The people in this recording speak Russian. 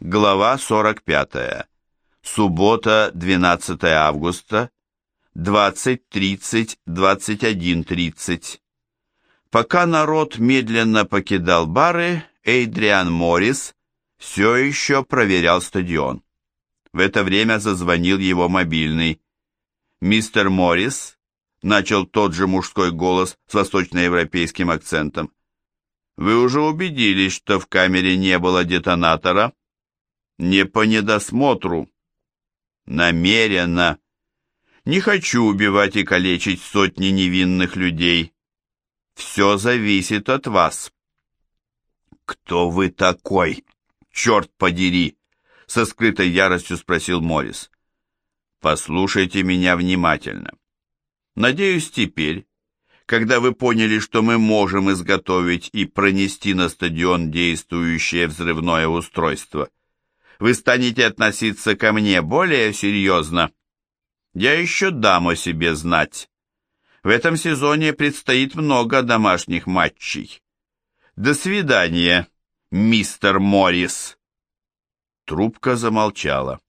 Глава 45. Суббота, 12 августа, 20.30, 21.30. Пока народ медленно покидал бары, Эйдриан Моррис все еще проверял стадион. В это время зазвонил его мобильный. «Мистер Моррис», — начал тот же мужской голос с восточноевропейским акцентом, «вы уже убедились, что в камере не было детонатора?» «Не по недосмотру. Намеренно. Не хочу убивать и калечить сотни невинных людей. Все зависит от вас». «Кто вы такой? Черт подери!» Со скрытой яростью спросил Моррис. Послушайте меня внимательно. Надеюсь, теперь, когда вы поняли, что мы можем изготовить и пронести на стадион действующее взрывное устройство, вы станете относиться ко мне более серьезно. Я еще дам о себе знать. В этом сезоне предстоит много домашних матчей. До свидания, мистер Моррис. Трубка замолчала.